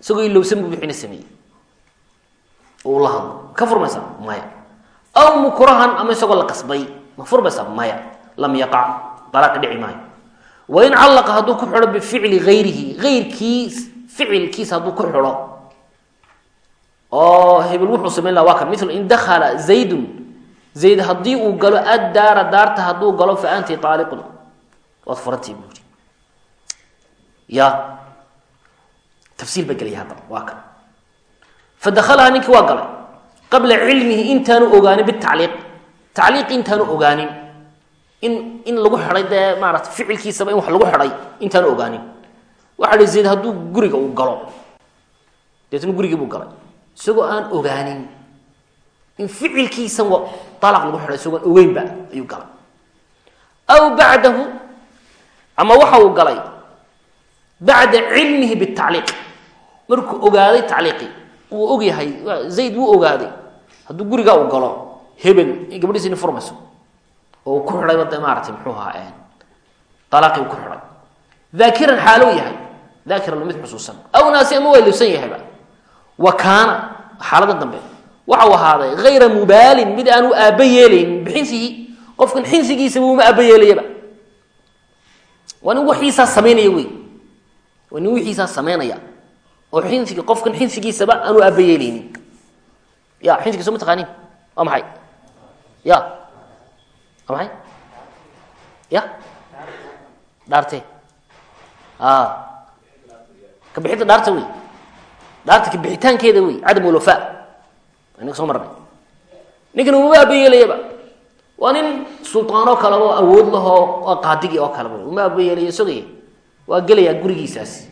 isagoo ilowsan buu bixina sameeyey. Uu la hadlo. Ka furmaysaa? Maya. Aw mukrahan ama isagoo la qasbay? Ma furmaysaa? Maya. Lam yaqac alaaqi dhici maayo. Wain callaqa hadduu ku xidho bificli hayrihi ayrkiis ficilkiisa hadduu ku xidho oo hebel wuxuu samayn laha waa kan mil in dakhala zaydun zayd haddii uu galo addaara daarta hadduu galo fa anti aaliqun waad furantii buu yidhi. Ya. Tafsiil ba gelaya hadda waa kan fa dakhalaha ninkii waa in in lagu xidhay dee maarata ficilkiisaba in wax lagu xidhay intaanu ogaanin. Waxa hi zayd hadduu guriga uu galo. Deetna gurigii buu galay. Isagoo aan ogaanin in ficilkiisa dalaq lagu xidhay isagoo aan ogeynba ayuu galay. Aw bacdahu ama waxa uu galay bacda cilmihi bitacliiq markuu ogaaday tacliiqii uu og yahay zayd wuu ogaaday. Hadduu gurigaa uu galo hebel gabadhiisa ina furmayso oo ku xidhayba de maaratay muxuu ahaa alaaqii uu ku xidhay. Daakiran xaalow yahay? Daakiran mid xusuusan. Aw naasi ama waa lubsan yahayba wa kaana xaalada dambe waxau ahaaday hayra mubaalin mid aan u aaba yeelaynin bixinsihi qofkan xinsigiisaba uma aaba yeelayaba waa nin wiiisaa samaynaya wey waa nin wixiisaa oo xinsiga qofkan xinsigiisaba aanu aaba yeelaynin ya xinsigiisa ma taqaanin waa maxay? Ya waa maxay ya. Dhaarte a kabixidda dhaarta wey. Dhaarta kabixitaankeeda wey. Cadam ulwafa inaga soo marnay. Ninkan umama aaba yeelayaba. Waa nin sulطaanoo kale oo awood lahoo oo qaadigii oo kale uma aaba yeelaya isagay waa gelayaa gurigiisaas.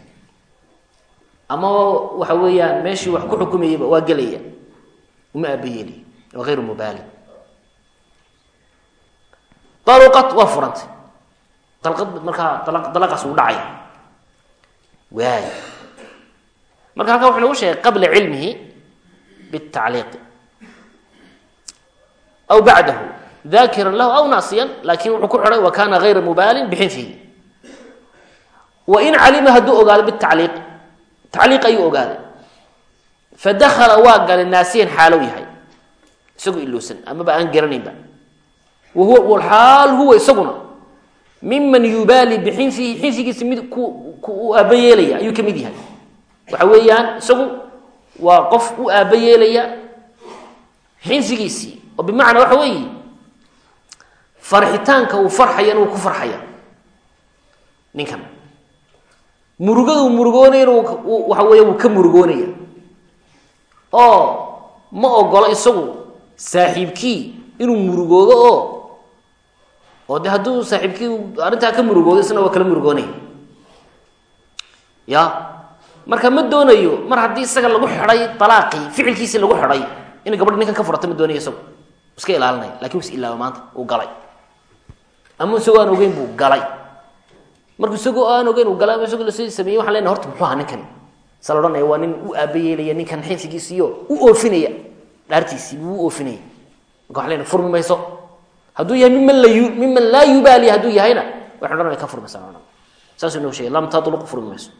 Ama waxa weeyaan meeshii wax ku xukumayayba waa gelaya uma aaba yeelaya waa hayru mubaali daluqad waa furantay dalqad markaa dalaqaas uu dhacay waay marka halkaa wuxu nagu sheegay qabla cilmihi bitacliiqi aw bacdahu dakiran lahu aw naasiyan laakiin wuxuu ku xidhay wa kana hayra mubaalin bixinsihi wain calima hadduu ogaado bitacliiq tacliiq ayuu ogaaday fadakala waa galay naasiyan xaalow yahay isagoo ilowsan walxaal huwa isaguna. Miman yubaali bixinsihi xinsigiisa mid u aaba yeelaya ayuu ka mid yahay. Waxa weeyaan isagu waa qof u aaba yeelaya xinsigiisii. Oo bimacnaa waxa weeye farxitaanka uu farxayana uu ku ninkan. Murugadu murugoonayana waxa weeya wuu ka murugoonaya oo ma ogolo isagu saaxiibkii inuu murugoodo oo oo de hadduu saaxiibkii arrintaa ka murugoodo isna waa kala murugoonaya ya? Marka ma doonayo mar haddii isaga lagu xidhay alaaqii ficilkiisii lagu xidhay ina gabadha ninkan ka furata ma doonayo isagu. Iska ilaalinaya laakiin is ilaaba maanta uu galay. Ama isagoo aan ogeyn buu galay. Marku isagoo aan ogeyn uu galay ama isagoo sameeyey waxan lena horta muxuu ahaa ninkan. Sa odhanaya waa nin u aaba yeelaya ninkan xinsigiisiiyo u oofinaya. Dhaartiisii buu u oofinaya. Marka waxan lena furmi mayso hadduu yahay miman la miman laa yubaali hadduu yahayna waxan odhanaya ka furmaysa odhan saasuu inoo shegay lam tatluq furmi mayso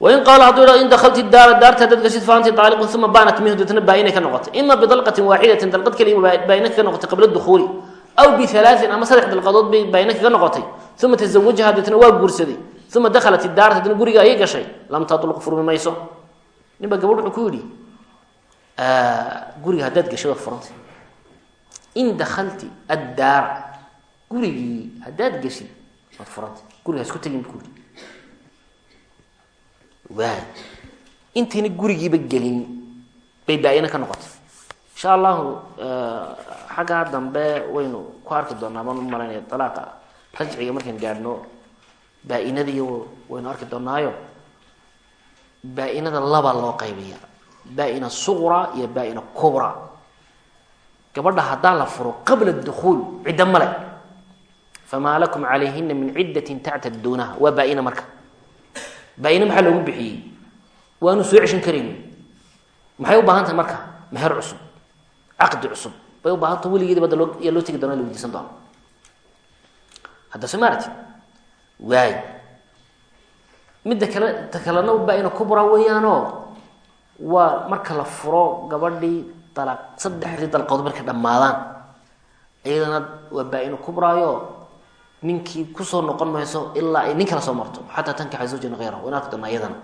wain qaala hadduu ha in dakalti daara daarta haddaad gashid fa anti aaliqun uma baanat minhu deetna baa-inay ka noqotay. Ima bidalqatin waaxidatin dalqad kaliya baa-ina kaga noqotay qabla dukuuli aw bialaain ama saddex dalqadood bay baa-ina kaga noqotay. Uma tazawajaha deetna waa guursaday. Uma dakhalat idaara deetna guriga ayay gashay. Lam tatluq furmi mayso nin baa gabadh wuxuu ku yidhi guriga haddaad gashay waad furantay in dakalti addaara gurigii haddaad gashid waad furantay guriga hasku tegin bu ku yidhi waay intayna gurigiiba gelin bay baa-ina ka noqotay insha allahu xaggaa dambe waynu ku arki doonaa baan u malaynaya dalaaqa rajciga markaan gaadhno baa-inadiiy waynu arki doonaayo baa-inada laba loo qaybiya baa-ina iyo baa-ina kubra gabadha haddaa la furo qabla dukuul ciddo male famaa lakum calayhina min ciddatin tactaduunaha waa baa-ina marka. Baa-ina maxaa loogu bixiyey? Waanu soo ceshan karayni maxay u baahan tahay marka? Meher cusub caqdi cusub. Bay u baahanta weligeeda badda loo yaa loo tegi doona la weydiisan doona hadda soo maarati waay. Midda kale ta kalena baa-ina kubra weeyaanoo waa marka la furo gabadhii saddexdii dalqood markay dhammaadaan. Iyadana waa baa-ina kubraayo ninkii ku soo noqon mayso ilaa ay nin kala soo marto. Xataa tankixa zawjan hayrahu wayn arki doonaa iyadana.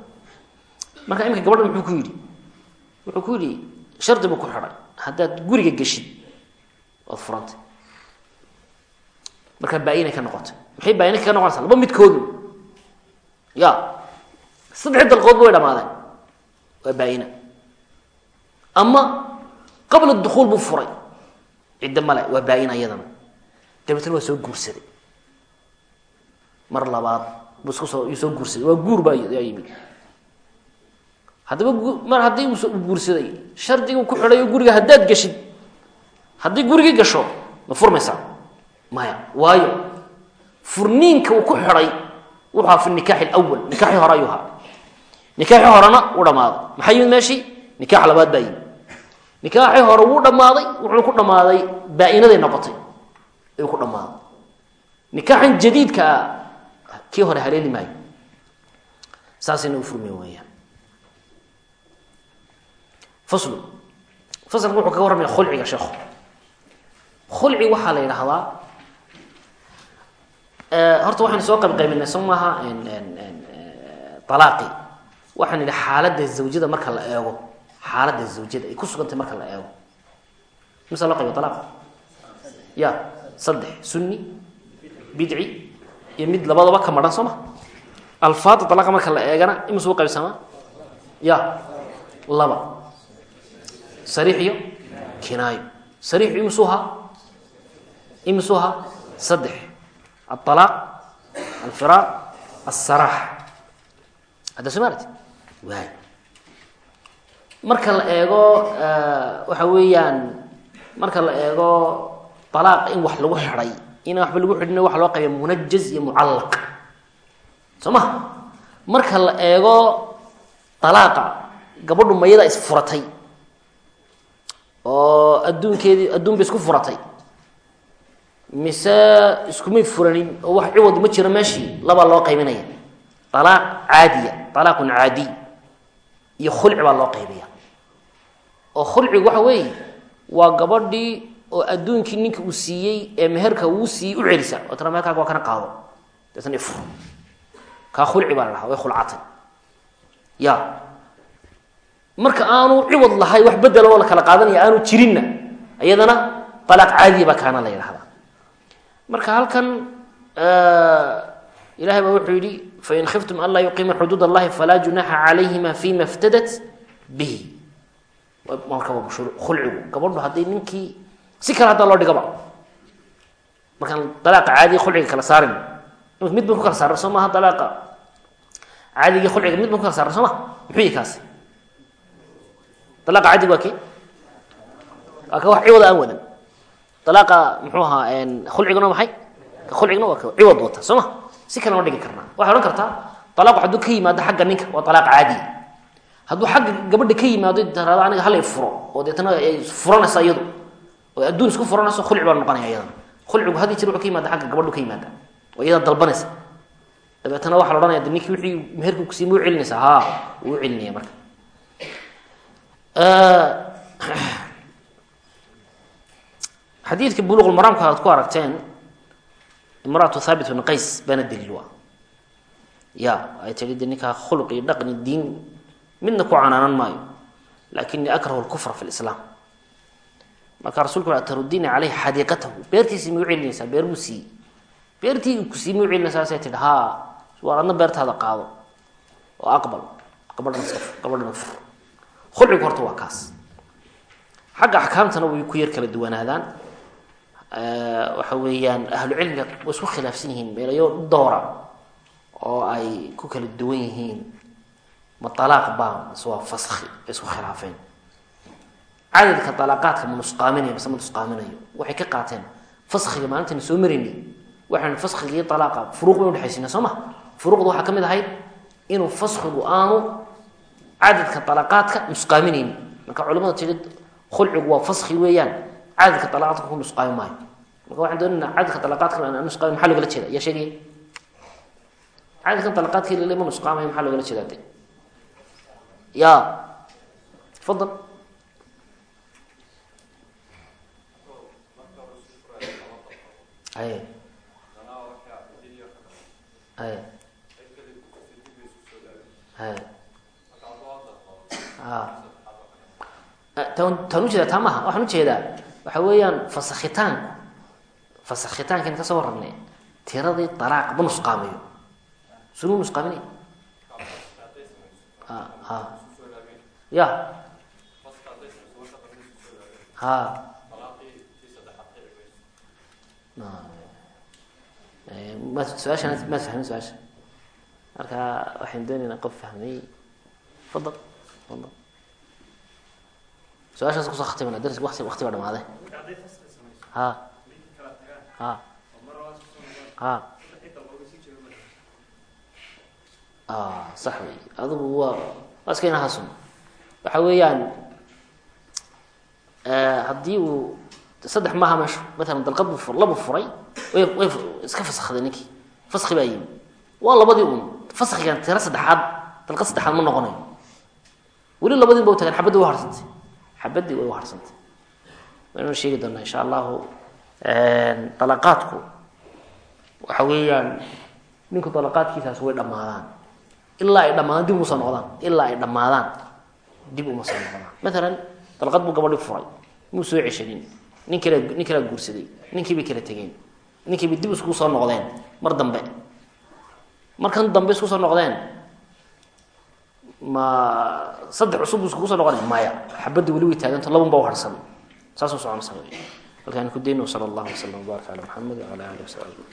Marka iminka gabadha muxuu ku yidhi wuxuu ku yidhi shardi buu ku xidhay haddaad guriga geshid waad furantay. Markaa baa-inay ka noqotay. Maxay baa-ina kaga noqonaysaa? Laba midkoodu ya saddexdii dalqoodba way dhamaadeen waa baa-ina. Ama qabla dukuul buu furay. Ciddo male waa baa-in ayadana. Dabeetna waa soo guursaday. Mar labaad soo guursaday. Waa guur baa yimid. Mar haddii uu guursaday shardiguu ku xidhayo guriga haddaad geshid haddii gurigii gasho ma furmaysaa. Maya waayo furniinka uu ku xidhay wuxuu ahaa fi nikaaxi alawal nikaaxii hore ayuu ahaa. Nikaaxii horena wuu dhamaaday. Maxaa yimid meeshii? Nikaax labaad baa yimid nikaaxii hore wuu dhammaaday wuxuu ku dhammaaday baa-inaday noqotay ayuu ku dhammaaday. Nikaaxan jadiidka ah kii hore haleeli maayo. Saasayna u furmay weeyaan. Faslu. Faslka wuxuu kaga warramaya khulciga sheekhu. Khulci waxaa la yidhaahdaa horta waxaynu soo qaybqaybinay soo maaha alaaqi waxaan idhi xaaladda zawjada marka la eego xaaladda zawjada ay ku sugantay marka la eego. Mise loo qaybo alaaq ya saddex sunni bidci iyo mid labadaba ka maran soo ma alfaada alaaqa marka la eegana imise u qaybsamaa ya laba. Sariix iyo kinaayo. Sariixu imisuuhaa imisuuhaa saddex. Alalaaq alfiraaq alsaraax hadda soo maarati marka la eego waxa weeyaan marka la eego alaaq in wax lagu xidhay in waxba lagu xidhin waxa loo qayba munajaz iyo mucallaq soo ma marka la eego alaaqa gabadhu mayada isfuratay oo adduunkeedii adduun bay isku furatay mise iskumay furanin oo wax ciwad ma jiro meeshii labaa loo qaybinaya. Alaaq caadiya alaaqun caadiy iyo khulci baa loo qaybaya oo khulcigu waxa weeye waa gabadhii oo adduunkii ninka uu siiyey ee meherka uu siiyey u celisa. Oo tana meherkaaga waa kana qaado. Deetna ifur kaa khulci baa la dhahaa way khulcatay. Ya. Marka aanu ciwad lahay wax bedela oo la kala qaadanaya aanu jirinna iyadana alaaq caadiya baa kaana la yidhahdaa marka halkan ilahay baa wuxuu yihi fain khiftum an laa yuqiima xuduud allahi falaa junaxa calayhima fima iftadat bihi khulcigu gabadhu haddii ninkii si kale haddaa loo dhigaba. Markaan dalaaqa caadiga khulciga kala saarin. Mid ban ku kala saarna soo dalaaqa? Caadigii khulciga mid ban ku kala saarna soo muxuu yihi kaasi? Dalaaqa caadiga waa kee waa ka wax ciwada aan wadan. Dalaaqa muxuu ahaa khulciguna maxay? Ka waa ciwad wata soo si kale noo dhigi karnaa. Waxay odhan kartaa alaaqu hadduu ka yimaado xagga ninka waa alaaq caadiya hadduu xagga gabadha ka yimaado taraado aniga hala furo oo deetana ay furanaysa iyadu. Oo adduun isku furanayso khulci baa noqonaya iyadana. Khulcigu haddii jir wuxuu ka yimaada xagga gabadhu ka yimaada. Oo iyada dalbanaysa. Dabeetana waxaa la odhanaya de ninkii wixii meherku kusiiy ma u celinaysaa ha wuu celinaya marka. Xadiidka buluq aad ku aragteen imraatu thaabit bn qays baana daliil u ya ay tii de ninkaa khuluq iyo dhaqni diin midna ku canaanan maayo lakinii akrahu lkufra fi lislaam marka rasulku ui tarudini caleyhi xadiiqatahu. Beertiisii ma u celinaysaa beer buu siiyey. Beertii ku siiyey ma u celinaysaa say tidhi haa waar adna beertaada qaado. Oo aqbal gabadhana gabadhana khulcigu horta waa kaas. Xagga axkaamtana way ku yar kala duwanaadaan. Waxa weeyaan ahlu cilmiga way isku khilaafsan yihiin meelayo doora oo ay ku kala duwan yihiin ma alaaq baa mise waa faski isku khilaafeen cadadka alaaqaadka ma nusqaaminayo mise ma nusqaaminayo waxay ka qaateen faskiga maalintayna soo maraynay waxaynu faskiga iyo alaaqa furuuq bay udhexaysina soo ma? Furuuqda waxaa ka mid ahayd inuu faskigu aanu cadadka alaaqaadka nusqaaminayni marka culamada tiri khulcigu waa faski weeyaan cadadka alaqaadka ku nusqaami maayo. Marka waxaan doonayna cadadka alaqaadka nusqaami maxaa loogala jeeda ya. Tafadal ay ay ay taan ujeeda taa maaha waxaan u jeedaa. Waxa weeyaan fasakhitaanku fasakhitaankan ka soo warrabnay tiradii dalaaq ma nusqaamayo sunuu nusqaaminay ya. Ha. Ma su'aashan ma fahmin su'aasha marka waxaynu doonaynaa qof fahmay. Fadal fadal. Su'aashaas ku soo khatimana dars wati wakti baa dhamaade ha. ha. Ha sax wey adigu waa iska inahasun waxa weeyaan haddii uu saddex maaha meeshu matalan dalqad bu labu furay way way iska fasakday ninkii faski baa yimi waa labadii un faskigan tiro dalqad saddexaad ma noqonayo weli labadiin ba u tagan xabaddi wa harsantay xabaddii way u harsantay waynu sheegi doonaa insha allahu dalaqaadku waxa weeyaan ninku dalaqaadkiisaas way dhammaadaan ilaa ay dhamaadaan dib uma soo noqdaan. Ilaa ay dhammaadaan dib uma soo noqdaan. Matalan dalqad buu gabadhi furay. Muu soo ceshanin. Nin kala nin kalaa guursaday ninkii bay kala tegeen. Ninkii bay dib iskugu soo noqdeen mar dambe. Markan dambe isku soo noqdeen ma saddex cusub buu soo noqonay maya. Xabadda weli way taaganta labun baa u harsan. Saasuu soconaysa halkaan ku dayno sala allahu wasalam wbaaraka cala maxamed wacala alihi wasaxbi